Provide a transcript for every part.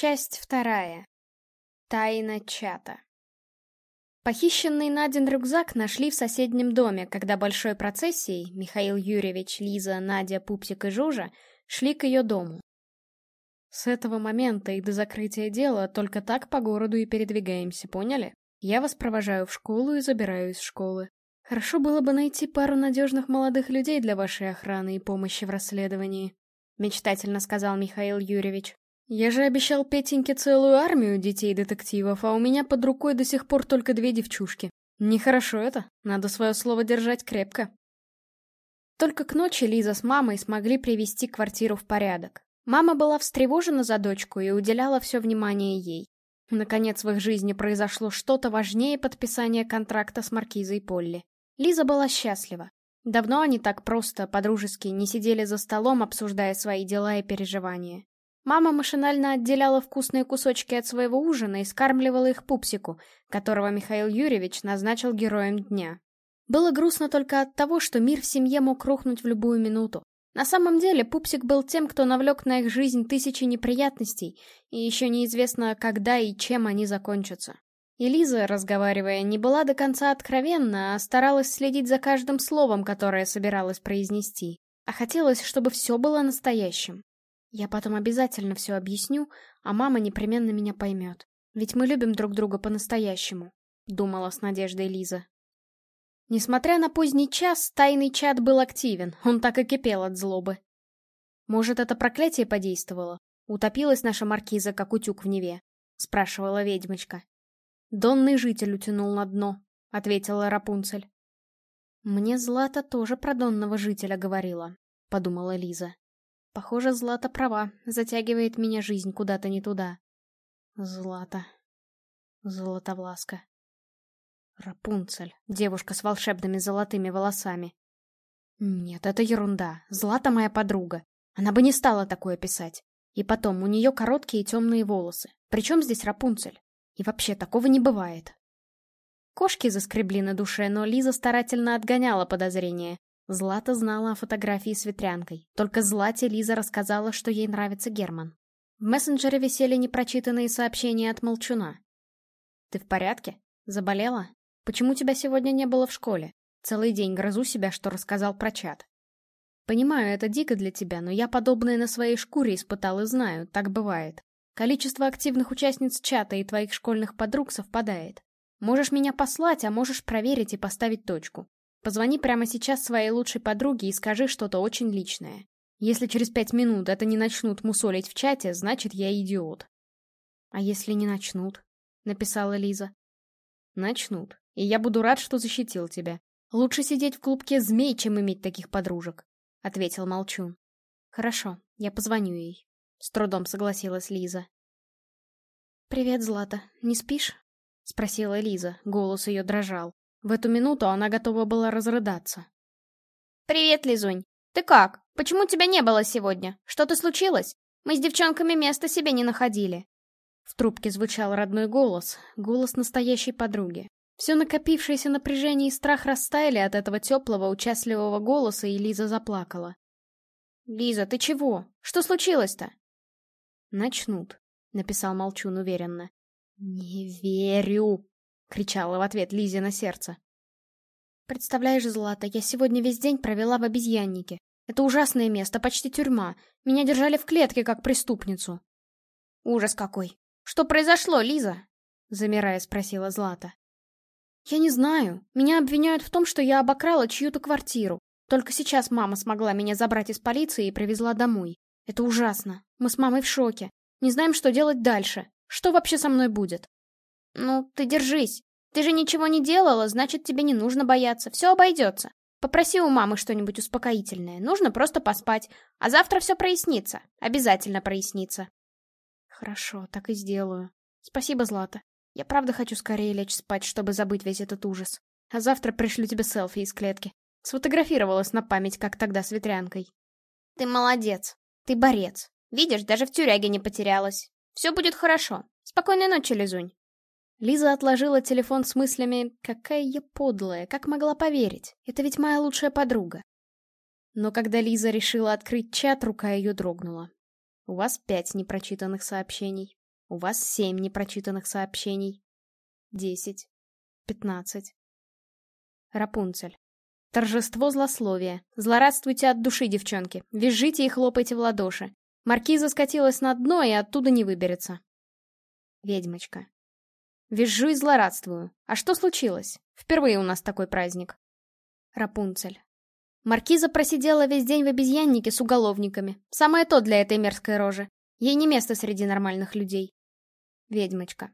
Часть вторая. Тайна чата. Похищенный Надин рюкзак нашли в соседнем доме, когда большой процессией Михаил Юрьевич, Лиза, Надя, Пупсик и Жужа шли к ее дому. С этого момента и до закрытия дела только так по городу и передвигаемся, поняли? Я вас провожаю в школу и забираю из школы. Хорошо было бы найти пару надежных молодых людей для вашей охраны и помощи в расследовании, мечтательно сказал Михаил Юрьевич. Я же обещал Петеньке целую армию детей-детективов, а у меня под рукой до сих пор только две девчушки. Нехорошо это, надо свое слово держать крепко. Только к ночи Лиза с мамой смогли привести квартиру в порядок. Мама была встревожена за дочку и уделяла все внимание ей. Наконец в их жизни произошло что-то важнее подписания контракта с Маркизой Полли. Лиза была счастлива. Давно они так просто, по-дружески, не сидели за столом, обсуждая свои дела и переживания. Мама машинально отделяла вкусные кусочки от своего ужина и скармливала их пупсику, которого Михаил Юрьевич назначил героем дня. Было грустно только от того, что мир в семье мог рухнуть в любую минуту. На самом деле, пупсик был тем, кто навлек на их жизнь тысячи неприятностей, и еще неизвестно, когда и чем они закончатся. И разговаривая, не была до конца откровенна, а старалась следить за каждым словом, которое собиралась произнести. А хотелось, чтобы все было настоящим. Я потом обязательно все объясню, а мама непременно меня поймет. Ведь мы любим друг друга по-настоящему, думала с надеждой Лиза. Несмотря на поздний час, тайный чат был активен, он так и кипел от злобы. Может, это проклятие подействовало? Утопилась наша маркиза, как утюг в Неве? Спрашивала ведьмочка. Донный житель утянул на дно, ответила Рапунцель. Мне Злата тоже про донного жителя говорила, подумала Лиза. Похоже, Злата права, затягивает меня жизнь куда-то не туда. Злата. Золотовласка. Рапунцель, девушка с волшебными золотыми волосами. Нет, это ерунда. Злата моя подруга. Она бы не стала такое писать. И потом, у нее короткие темные волосы. Причем здесь Рапунцель? И вообще, такого не бывает. Кошки заскребли на душе, но Лиза старательно отгоняла подозрения. Злата знала о фотографии с ветрянкой. Только Злате Лиза рассказала, что ей нравится Герман. В мессенджере висели непрочитанные сообщения от Молчуна. «Ты в порядке? Заболела? Почему тебя сегодня не было в школе? Целый день грызу себя, что рассказал про чат. Понимаю, это дико для тебя, но я подобное на своей шкуре испытал и знаю, так бывает. Количество активных участниц чата и твоих школьных подруг совпадает. Можешь меня послать, а можешь проверить и поставить точку. Позвони прямо сейчас своей лучшей подруге и скажи что-то очень личное. Если через пять минут это не начнут мусолить в чате, значит, я идиот. А если не начнут? Написала Лиза. Начнут. И я буду рад, что защитил тебя. Лучше сидеть в клубке змей, чем иметь таких подружек, ответил Молчун. Хорошо, я позвоню ей. С трудом согласилась Лиза. «Привет, Злата. Не спишь?» — спросила Лиза. Голос ее дрожал. В эту минуту она готова была разрыдаться. «Привет, Лизунь. Ты как? Почему тебя не было сегодня? Что-то случилось? Мы с девчонками места себе не находили». В трубке звучал родной голос, голос настоящей подруги. Все накопившееся напряжение и страх растаяли от этого теплого, участливого голоса, и Лиза заплакала. «Лиза, ты чего? Что случилось-то?» «Начнут», — написал Молчун уверенно. «Не верю», — кричала в ответ Лизе на сердце. «Представляешь, Злата, я сегодня весь день провела в обезьяннике. Это ужасное место, почти тюрьма. Меня держали в клетке, как преступницу». «Ужас какой! Что произошло, Лиза?» — замирая спросила Злата. «Я не знаю. Меня обвиняют в том, что я обокрала чью-то квартиру. Только сейчас мама смогла меня забрать из полиции и привезла домой. Это ужасно. Мы с мамой в шоке. Не знаем, что делать дальше. Что вообще со мной будет?» «Ну, ты держись. Ты же ничего не делала, значит, тебе не нужно бояться. Все обойдется. Попроси у мамы что-нибудь успокоительное. Нужно просто поспать. А завтра все прояснится. Обязательно прояснится». «Хорошо, так и сделаю. Спасибо, Злата. Я правда хочу скорее лечь спать, чтобы забыть весь этот ужас. А завтра пришлю тебе селфи из клетки. Сфотографировалась на память, как тогда с ветрянкой». «Ты молодец. Ты борец. Видишь, даже в тюряге не потерялась. Все будет хорошо. Спокойной ночи, Лизунь». Лиза отложила телефон с мыслями «Какая я подлая, как могла поверить? Это ведь моя лучшая подруга». Но когда Лиза решила открыть чат, рука ее дрогнула. «У вас пять непрочитанных сообщений», У вас семь непрочитанных сообщений. Десять. Пятнадцать. Рапунцель. Торжество злословия. Злорадствуйте от души, девчонки. Визжите и хлопайте в ладоши. Маркиза скатилась на дно и оттуда не выберется. Ведьмочка. Визжу и злорадствую. А что случилось? Впервые у нас такой праздник. Рапунцель. Маркиза просидела весь день в обезьяннике с уголовниками. Самое то для этой мерзкой рожи. Ей не место среди нормальных людей. Ведьмочка.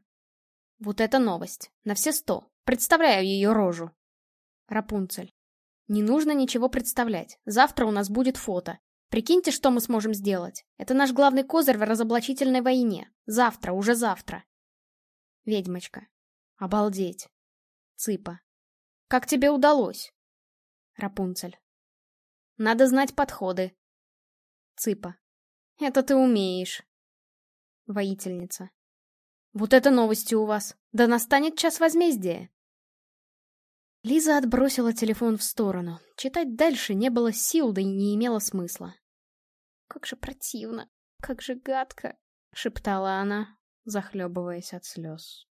Вот это новость. На все сто. Представляю ее рожу. Рапунцель. Не нужно ничего представлять. Завтра у нас будет фото. Прикиньте, что мы сможем сделать. Это наш главный козырь в разоблачительной войне. Завтра, уже завтра. Ведьмочка. Обалдеть. Цыпа. Как тебе удалось? Рапунцель. Надо знать подходы. Цыпа. Это ты умеешь. Воительница. Вот это новости у вас. Да настанет час возмездия. Лиза отбросила телефон в сторону. Читать дальше не было сил, да и не имело смысла. «Как же противно! Как же гадко!» — шептала она, захлебываясь от слез.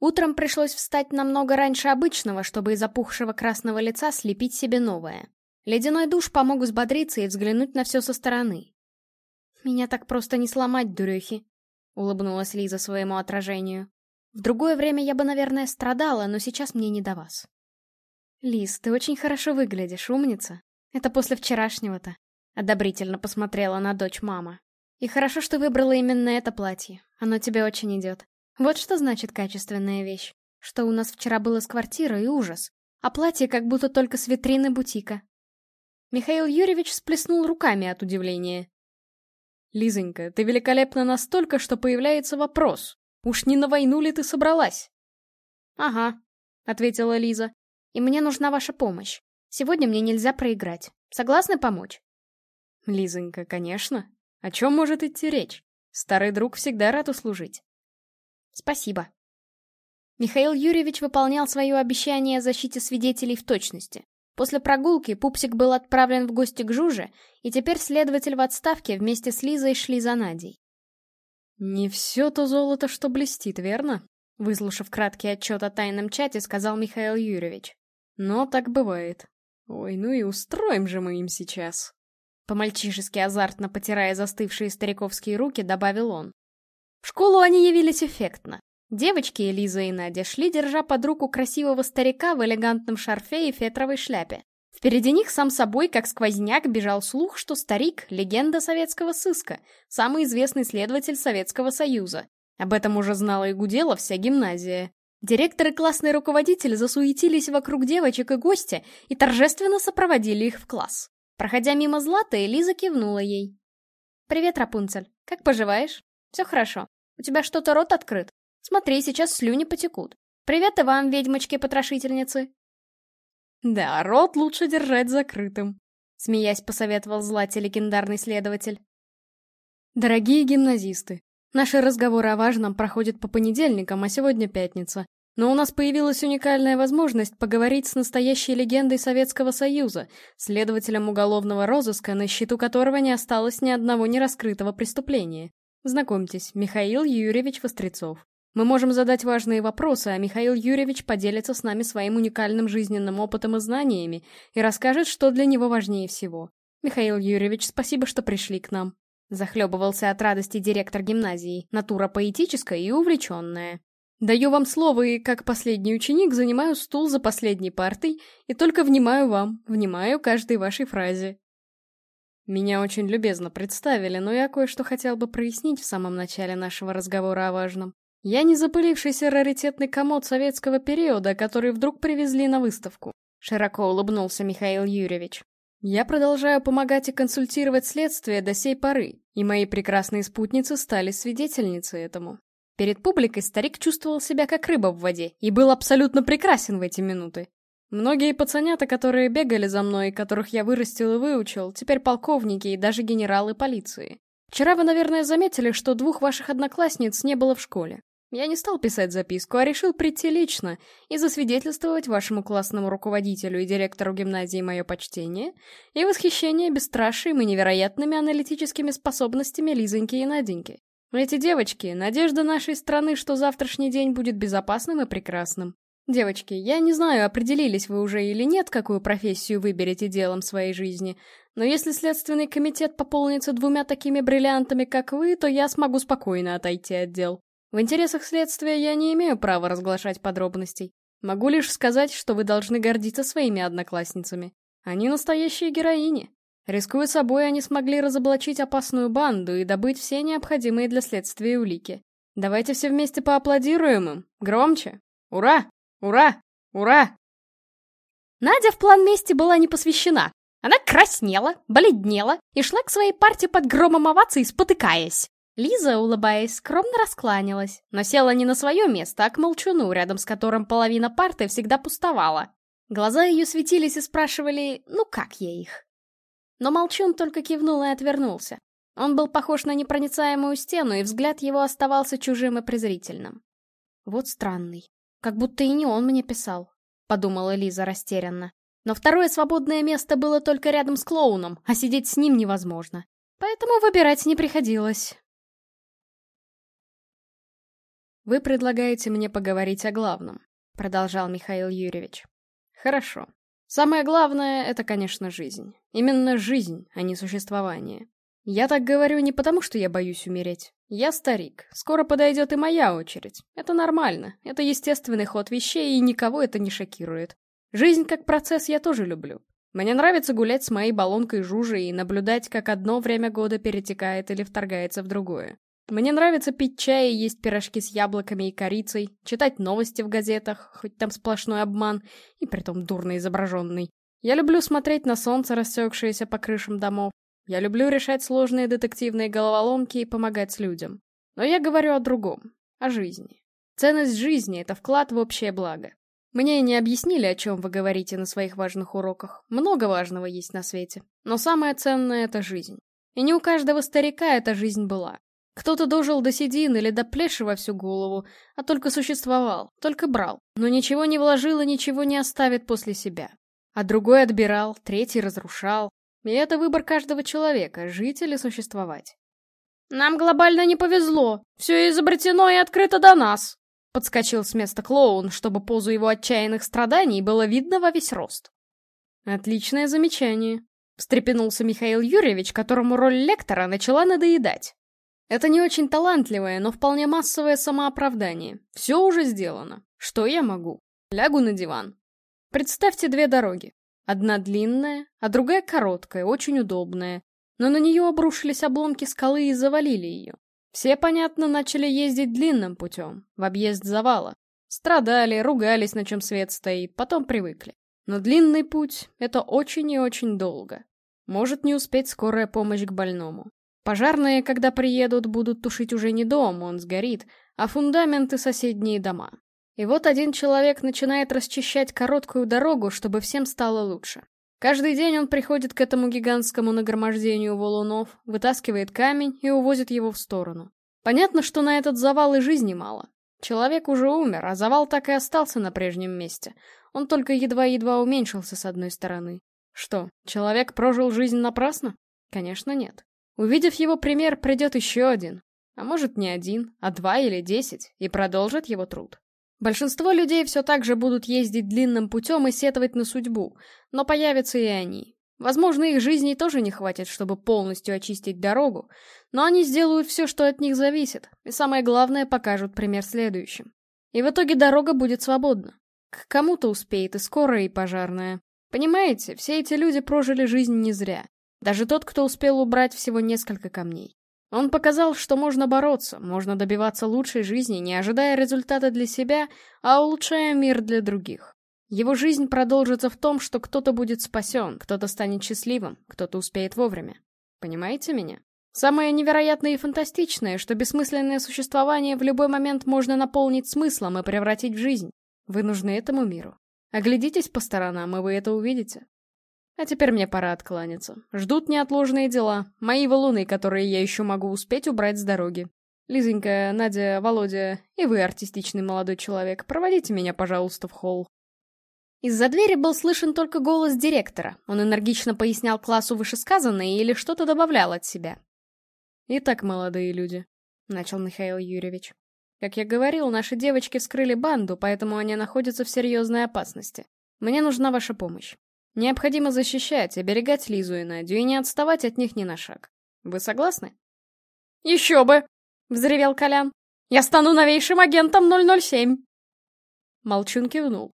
Утром пришлось встать намного раньше обычного, чтобы из опухшего красного лица слепить себе новое. Ледяной душ помог взбодриться и взглянуть на все со стороны. «Меня так просто не сломать, дурехи», — улыбнулась Лиза своему отражению. В другое время я бы, наверное, страдала, но сейчас мне не до вас. Лиз, ты очень хорошо выглядишь, умница. Это после вчерашнего-то. Одобрительно посмотрела на дочь мама. И хорошо, что выбрала именно это платье. Оно тебе очень идет. Вот что значит качественная вещь. Что у нас вчера было с квартирой ужас. А платье как будто только с витрины бутика. Михаил Юрьевич сплеснул руками от удивления. «Лизонька, ты великолепна настолько, что появляется вопрос. Уж не на войну ли ты собралась? Ага, ответила Лиза. И мне нужна ваша помощь. Сегодня мне нельзя проиграть. Согласны помочь? Лизонька, конечно. О чем может идти речь? Старый друг всегда рад услужить. Спасибо. Михаил Юрьевич выполнял свое обещание о защите свидетелей в точности. После прогулки Пупсик был отправлен в гости к Жуже, и теперь следователь в отставке вместе с Лизой шли за Надей. «Не все то золото, что блестит, верно?» Выслушав краткий отчет о тайном чате, сказал Михаил Юрьевич. «Но так бывает. Ой, ну и устроим же мы им сейчас». По-мальчишески азартно потирая застывшие стариковские руки, добавил он. В школу они явились эффектно. Девочки, Элиза и Надя, шли, держа под руку красивого старика в элегантном шарфе и фетровой шляпе. Впереди них сам собой, как сквозняк, бежал слух, что старик — легенда советского сыска, самый известный следователь Советского Союза. Об этом уже знала и гудела вся гимназия. Директор и классный руководитель засуетились вокруг девочек и гостя и торжественно сопроводили их в класс. Проходя мимо Златы, Лиза кивнула ей. «Привет, Рапунцель. Как поживаешь? Все хорошо. У тебя что-то рот открыт? Смотри, сейчас слюни потекут. Привет и вам, ведьмочки-потрошительницы. Да, рот лучше держать закрытым, смеясь посоветовал Злате легендарный следователь. Дорогие гимназисты, наши разговоры о важном проходят по понедельникам, а сегодня пятница. Но у нас появилась уникальная возможность поговорить с настоящей легендой Советского Союза, следователем уголовного розыска, на счету которого не осталось ни одного нераскрытого преступления. Знакомьтесь, Михаил Юрьевич Вострецов. Мы можем задать важные вопросы, а Михаил Юрьевич поделится с нами своим уникальным жизненным опытом и знаниями и расскажет, что для него важнее всего. Михаил Юрьевич, спасибо, что пришли к нам. Захлебывался от радости директор гимназии, натура поэтическая и увлеченная. Даю вам слово и, как последний ученик, занимаю стул за последней партой и только внимаю вам, внимаю каждой вашей фразе. Меня очень любезно представили, но я кое-что хотел бы прояснить в самом начале нашего разговора о важном. Я не запылившийся раритетный комод советского периода, который вдруг привезли на выставку. Широко улыбнулся Михаил Юрьевич. Я продолжаю помогать и консультировать следствие до сей поры, и мои прекрасные спутницы стали свидетельницей этому. Перед публикой старик чувствовал себя как рыба в воде и был абсолютно прекрасен в эти минуты. Многие пацанята, которые бегали за мной, которых я вырастил и выучил, теперь полковники и даже генералы полиции. Вчера вы, наверное, заметили, что двух ваших одноклассниц не было в школе. Я не стал писать записку, а решил прийти лично и засвидетельствовать вашему классному руководителю и директору гимназии мое почтение и восхищение бесстрашием и невероятными аналитическими способностями Лизоньки и Наденьки. Эти девочки — надежда нашей страны, что завтрашний день будет безопасным и прекрасным. Девочки, я не знаю, определились вы уже или нет, какую профессию выберете делом своей жизни, но если Следственный комитет пополнится двумя такими бриллиантами, как вы, то я смогу спокойно отойти от дел. В интересах следствия я не имею права разглашать подробностей. Могу лишь сказать, что вы должны гордиться своими одноклассницами. Они настоящие героини. Рискуя собой, они смогли разоблачить опасную банду и добыть все необходимые для следствия улики. Давайте все вместе поаплодируем им. Громче. Ура! Ура! Ура! Надя в план мести была не посвящена. Она краснела, бледнела и шла к своей партии под громом оваций, спотыкаясь. Лиза, улыбаясь, скромно раскланялась, но села не на свое место, а к молчуну, рядом с которым половина парты всегда пустовала. Глаза ее светились и спрашивали, ну как я их? Но молчун только кивнул и отвернулся. Он был похож на непроницаемую стену, и взгляд его оставался чужим и презрительным. «Вот странный. Как будто и не он мне писал», — подумала Лиза растерянно. Но второе свободное место было только рядом с клоуном, а сидеть с ним невозможно. Поэтому выбирать не приходилось. «Вы предлагаете мне поговорить о главном», — продолжал Михаил Юрьевич. «Хорошо. Самое главное — это, конечно, жизнь. Именно жизнь, а не существование. Я так говорю не потому, что я боюсь умереть. Я старик. Скоро подойдет и моя очередь. Это нормально. Это естественный ход вещей, и никого это не шокирует. Жизнь как процесс я тоже люблю. Мне нравится гулять с моей баллонкой Жужи и наблюдать, как одно время года перетекает или вторгается в другое. Мне нравится пить чай и есть пирожки с яблоками и корицей, читать новости в газетах, хоть там сплошной обман, и притом дурно изображенный. Я люблю смотреть на солнце, рассекшееся по крышам домов. Я люблю решать сложные детективные головоломки и помогать людям. Но я говорю о другом, о жизни. Ценность жизни — это вклад в общее благо. Мне не объяснили, о чем вы говорите на своих важных уроках. Много важного есть на свете. Но самое ценное — это жизнь. И не у каждого старика эта жизнь была. Кто-то дожил до седин или до плеши во всю голову, а только существовал, только брал, но ничего не вложил и ничего не оставит после себя. А другой отбирал, третий разрушал. И это выбор каждого человека, жить или существовать. «Нам глобально не повезло. Все изобретено и открыто до нас», — подскочил с места клоун, чтобы позу его отчаянных страданий было видно во весь рост. «Отличное замечание», — встрепенулся Михаил Юрьевич, которому роль лектора начала надоедать. Это не очень талантливое, но вполне массовое самооправдание. Все уже сделано. Что я могу? Лягу на диван. Представьте две дороги. Одна длинная, а другая короткая, очень удобная. Но на нее обрушились обломки скалы и завалили ее. Все, понятно, начали ездить длинным путем, в объезд завала. Страдали, ругались, на чем свет стоит, потом привыкли. Но длинный путь — это очень и очень долго. Может не успеть скорая помощь к больному. Пожарные, когда приедут, будут тушить уже не дом, он сгорит, а фундаменты соседние дома. И вот один человек начинает расчищать короткую дорогу, чтобы всем стало лучше. Каждый день он приходит к этому гигантскому нагромождению валунов, вытаскивает камень и увозит его в сторону. Понятно, что на этот завал и жизни мало. Человек уже умер, а завал так и остался на прежнем месте. Он только едва-едва уменьшился с одной стороны. Что, человек прожил жизнь напрасно? Конечно, нет. Увидев его пример, придет еще один. А может не один, а два или десять, и продолжит его труд. Большинство людей все так же будут ездить длинным путем и сетовать на судьбу, но появятся и они. Возможно, их жизни тоже не хватит, чтобы полностью очистить дорогу, но они сделают все, что от них зависит, и самое главное, покажут пример следующим. И в итоге дорога будет свободна. К кому-то успеет и скорая, и пожарная. Понимаете, все эти люди прожили жизнь не зря. Даже тот, кто успел убрать всего несколько камней. Он показал, что можно бороться, можно добиваться лучшей жизни, не ожидая результата для себя, а улучшая мир для других. Его жизнь продолжится в том, что кто-то будет спасен, кто-то станет счастливым, кто-то успеет вовремя. Понимаете меня? Самое невероятное и фантастичное, что бессмысленное существование в любой момент можно наполнить смыслом и превратить в жизнь. Вы нужны этому миру. Оглядитесь по сторонам, и вы это увидите. А теперь мне пора откланяться. Ждут неотложные дела, мои валуны, которые я еще могу успеть убрать с дороги. Лизонька, Надя, Володя и вы, артистичный молодой человек, проводите меня, пожалуйста, в холл. Из-за двери был слышен только голос директора. Он энергично пояснял классу вышесказанное или что-то добавлял от себя. «Итак, молодые люди», — начал Михаил Юрьевич. «Как я говорил, наши девочки вскрыли банду, поэтому они находятся в серьезной опасности. Мне нужна ваша помощь. Необходимо защищать, оберегать Лизу и Надю и не отставать от них ни на шаг. Вы согласны?» «Еще бы!» — взревел Колян. «Я стану новейшим агентом 007!» Молчун кивнул.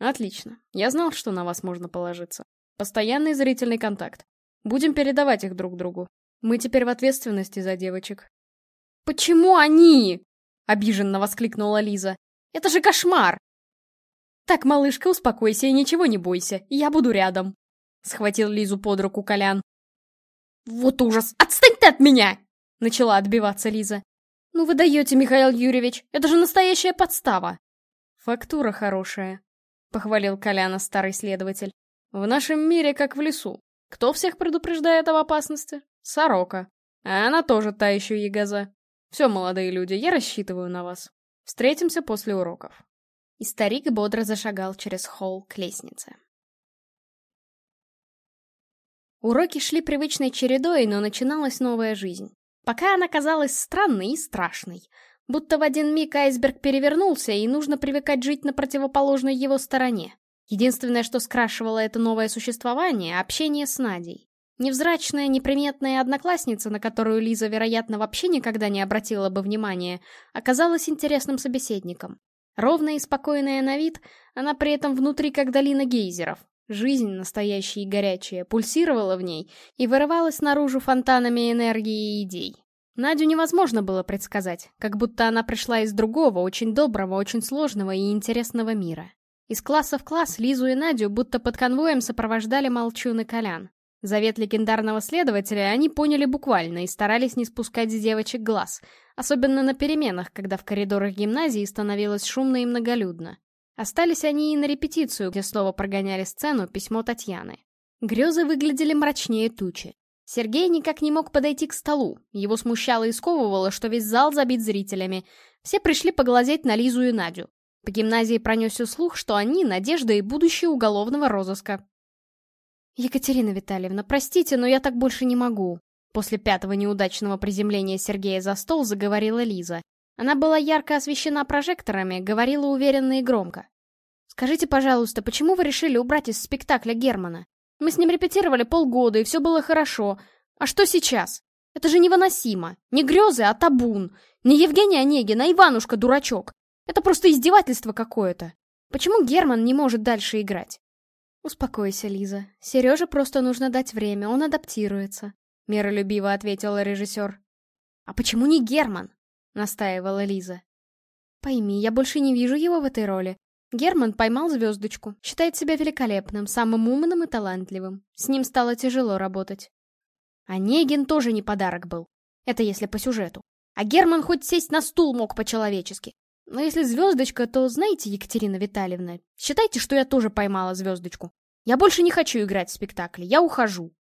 «Отлично. Я знал, что на вас можно положиться. Постоянный зрительный контакт. Будем передавать их друг другу. Мы теперь в ответственности за девочек». «Почему они?» — обиженно воскликнула Лиза. «Это же кошмар!» «Так, малышка, успокойся и ничего не бойся, я буду рядом», — схватил Лизу под руку Колян. «Вот ужас! Отстань ты от меня!» Начала отбиваться Лиза. «Ну вы даете, Михаил Юрьевич, это же настоящая подстава!» «Фактура хорошая», — похвалил Коляна старый следователь. «В нашем мире как в лесу. Кто всех предупреждает об опасности? Сорока. А она тоже та еще ягоза. Все, молодые люди, я рассчитываю на вас. Встретимся после уроков». И старик бодро зашагал через холл к лестнице. Уроки шли привычной чередой, но начиналась новая жизнь. Пока она казалась странной и страшной. Будто в один миг айсберг перевернулся, и нужно привыкать жить на противоположной его стороне. Единственное, что скрашивало это новое существование — общение с Надей. Невзрачная, неприметная одноклассница, на которую Лиза, вероятно, вообще никогда не обратила бы внимания, оказалась интересным собеседником. Ровная и спокойная на вид, она при этом внутри как долина гейзеров. Жизнь, настоящая и горячая, пульсировала в ней и вырывалась наружу фонтанами энергии и идей. Надю невозможно было предсказать, как будто она пришла из другого, очень доброго, очень сложного и интересного мира. Из класса в класс Лизу и Надю будто под конвоем сопровождали Молчун и Колян. Завет легендарного следователя они поняли буквально и старались не спускать с девочек глаз, особенно на переменах, когда в коридорах гимназии становилось шумно и многолюдно. Остались они и на репетицию, где снова прогоняли сцену письмо Татьяны. Грезы выглядели мрачнее тучи. Сергей никак не мог подойти к столу. Его смущало и сковывало, что весь зал забит зрителями. Все пришли поглазеть на Лизу и Надю. По гимназии пронесся слух, что они — надежда и будущее уголовного розыска. «Екатерина Витальевна, простите, но я так больше не могу», После пятого неудачного приземления Сергея за стол заговорила Лиза. Она была ярко освещена прожекторами, говорила уверенно и громко. «Скажите, пожалуйста, почему вы решили убрать из спектакля Германа? Мы с ним репетировали полгода, и все было хорошо. А что сейчас? Это же невыносимо. Не грезы, а табун. Не Евгений Онегин, а Иванушка-дурачок. Это просто издевательство какое-то. Почему Герман не может дальше играть?» «Успокойся, Лиза. Сереже просто нужно дать время, он адаптируется», — миролюбиво ответила режиссер. «А почему не Герман?» — настаивала Лиза. «Пойми, я больше не вижу его в этой роли. Герман поймал звездочку, считает себя великолепным, самым умным и талантливым. С ним стало тяжело работать. Онегин тоже не подарок был. Это если по сюжету. А Герман хоть сесть на стул мог по-человечески. Но если звездочка, то знаете, Екатерина Витальевна, считайте, что я тоже поймала звездочку. Я больше не хочу играть в спектакле, я ухожу.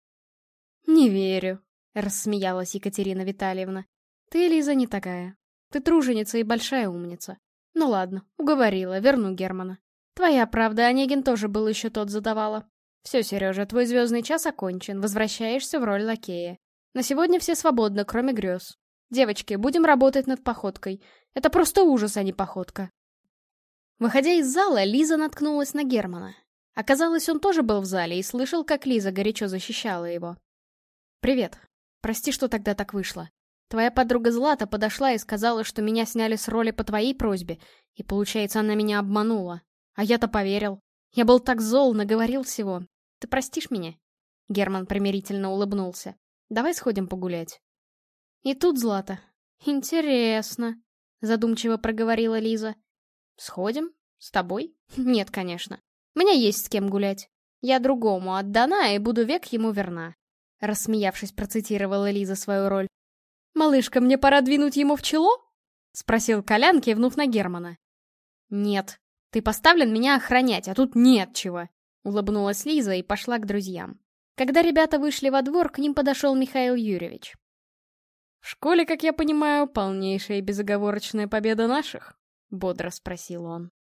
Не верю, рассмеялась Екатерина Витальевна. Ты, Лиза, не такая. Ты труженица и большая умница. Ну ладно, уговорила, верну Германа. Твоя правда, Онегин тоже был еще тот задавала. Все, Сережа, твой звездный час окончен, возвращаешься в роль лакея. На сегодня все свободны, кроме грез. Девочки, будем работать над походкой. Это просто ужас, а не походка. Выходя из зала, Лиза наткнулась на Германа. Оказалось, он тоже был в зале и слышал, как Лиза горячо защищала его. «Привет. Прости, что тогда так вышло. Твоя подруга Злата подошла и сказала, что меня сняли с роли по твоей просьбе, и, получается, она меня обманула. А я-то поверил. Я был так зол, наговорил всего. Ты простишь меня?» Герман примирительно улыбнулся. «Давай сходим погулять». И тут Злата. «Интересно», — задумчиво проговорила Лиза. «Сходим? С тобой? Нет, конечно. Мне есть с кем гулять. Я другому отдана и буду век ему верна». Рассмеявшись, процитировала Лиза свою роль. «Малышка, мне пора двинуть ему в чело?» — спросил Колян, кивнув на Германа. «Нет, ты поставлен меня охранять, а тут нет чего», — улыбнулась Лиза и пошла к друзьям. Когда ребята вышли во двор, к ним подошел Михаил Юрьевич. В школе, как я понимаю, полнейшая и безоговорочная победа наших? Бодро спросил он.